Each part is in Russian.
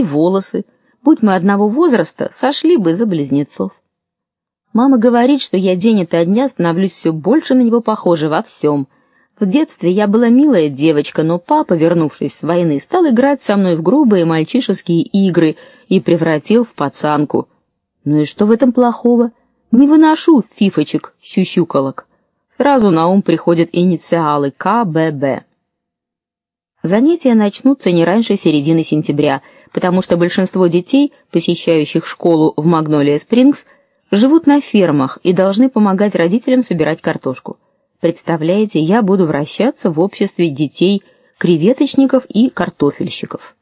и волосы. Будь мы одного возраста, сошли бы за близнецов. Мама говорит, что я день ото дня становлюсь все больше на него похожа во всем. В детстве я была милая девочка, но папа, вернувшись с войны, стал играть со мной в грубые мальчишеские игры и превратил в пацанку. Ну и что в этом плохого? Не выношу фифочек, сюсюколок. Сразу на ум приходят инициалы КББ. Занятия начнутся не раньше середины сентября, потому что большинство детей, посещающих школу в Магнолия Спрингс, живут на фермах и должны помогать родителям собирать картошку. Представляете, я буду вращаться в обществе детей креветочников и картофельщиков.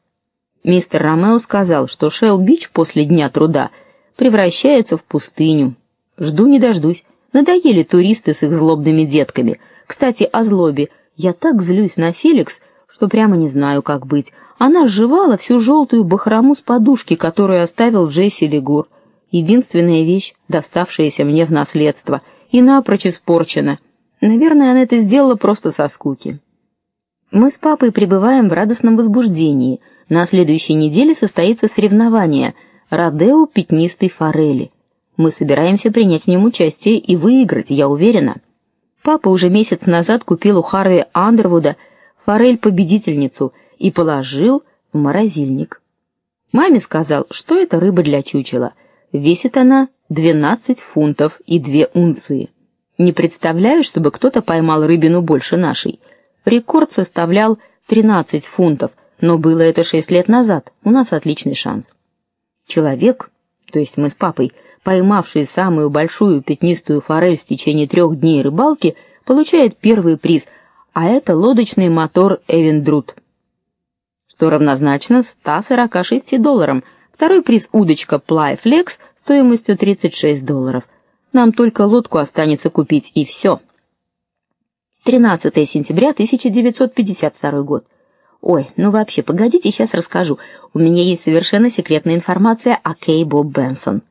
Мистер Ромео сказал, что Шелл-Бич после дня труда превращается в пустыню. Жду не дождусь. Надоели туристы с их злобными детками. Кстати, о злобе. Я так злюсь на Феликс, что прямо не знаю, как быть. Она сживала всю желтую бахрому с подушки, которую оставил Джесси Легур. Единственная вещь, доставшаяся мне в наследство, и напрочь испорчена. Наверное, она это сделала просто со скуки. Мы с папой пребываем в радостном возбуждении. На следующей неделе состоится соревнование Родео пятнистой форели. Мы собираемся принять в нем участие и выиграть, я уверена. Папа уже месяц назад купил у Харви Андервуда форель-победительницу и положил в морозильник. Маме сказал, что это рыба для чучела. Весит она 12 фунтов и 2 унции. Не представляю, чтобы кто-то поймал рыбину больше нашей. Рекорд составлял 13 фунтов, но было это 6 лет назад. У нас отличный шанс. Человек, то есть мы с папой, поймавший самую большую пятнистую форель в течение трех дней рыбалки, получает первый приз, а это лодочный мотор Эвендрут, что равнозначно 146 долларам. Второй приз удочка Ply Flex стоимостью 36 долларов. Нам только лодку останется купить и все. 13 сентября 1952 год. Ой, ну вообще, погодите, сейчас расскажу. У меня есть совершенно секретная информация о Кей Боб Бенсон.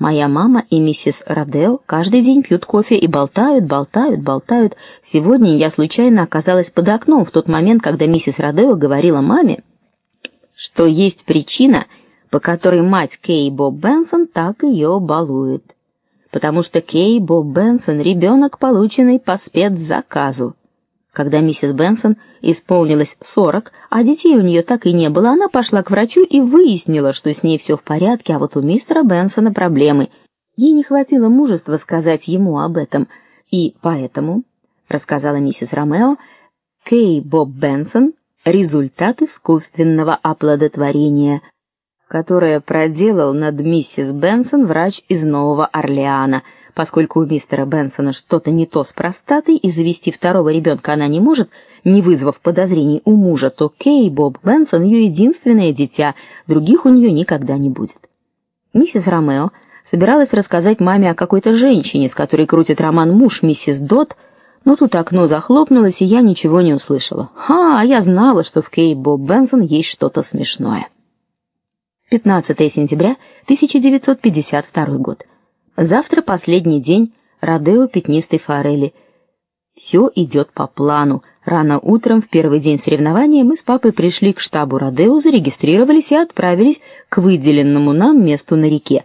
Моя мама и миссис Родео каждый день пьют кофе и болтают, болтают, болтают. Сегодня я случайно оказалась под окном в тот момент, когда миссис Родео говорила маме, что есть причина, по которой мать Кей Боб Бенсон так ее балует потому что Кей Боб Бенсон ребенок, полученный по спецзаказу. Когда миссис Бенсон исполнилось 40, а детей у нее так и не было, она пошла к врачу и выяснила, что с ней все в порядке, а вот у мистера Бенсона проблемы. Ей не хватило мужества сказать ему об этом, и поэтому, рассказала миссис Ромео, Кей Боб Бенсон результат искусственного оплодотворения которое проделал над миссис Бенсон врач из Нового Орлеана. Поскольку у мистера Бенсона что-то не то с простатой и завести второго ребенка она не может, не вызвав подозрений у мужа, то Кей Боб Бенсон ее единственное дитя, других у нее никогда не будет. Миссис Ромео собиралась рассказать маме о какой-то женщине, с которой крутит роман муж миссис Дот, но тут окно захлопнулось, и я ничего не услышала. Ха, я знала, что в Кей Боб Бенсон есть что-то смешное. 15 сентября 1952 год. Завтра последний день Родео пятнистой форели. Все идет по плану. Рано утром в первый день соревнования мы с папой пришли к штабу Родео, зарегистрировались и отправились к выделенному нам месту на реке.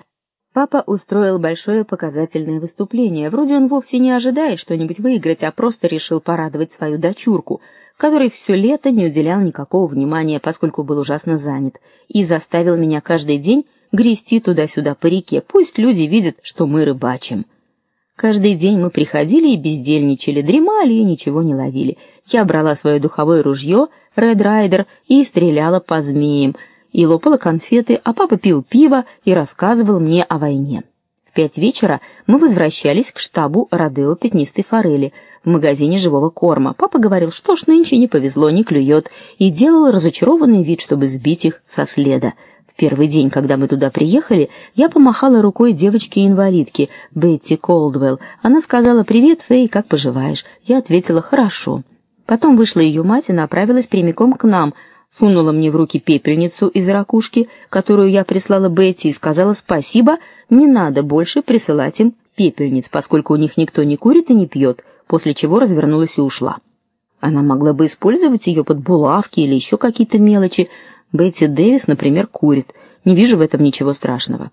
Папа устроил большое показательное выступление. Вроде он вовсе не ожидает что-нибудь выиграть, а просто решил порадовать свою дочурку который все лето не уделял никакого внимания, поскольку был ужасно занят, и заставил меня каждый день грести туда-сюда по реке. Пусть люди видят, что мы рыбачим. Каждый день мы приходили и бездельничали, дремали и ничего не ловили. Я брала свое духовое ружье Red Rider и стреляла по змеям, и лопала конфеты, а папа пил пиво и рассказывал мне о войне. В пять вечера мы возвращались к штабу Родео пятнистой форели в магазине живого корма. Папа говорил, что ж нынче не повезло, не клюет, и делал разочарованный вид, чтобы сбить их со следа. В первый день, когда мы туда приехали, я помахала рукой девочке-инвалидке Бетти Колдвелл. Она сказала: "Привет, Фэй, как поживаешь?" Я ответила: "Хорошо". Потом вышла ее мать и направилась прямиком к нам, сунула мне в руки пепельницу из ракушки, которую я прислала Бетти, и сказала: "Спасибо, не надо больше присылать им пепельниц, поскольку у них никто не курит и не пьет» после чего развернулась и ушла. Она могла бы использовать ее под булавки или еще какие-то мелочи. Бетти Дэвис, например, курит. Не вижу в этом ничего страшного.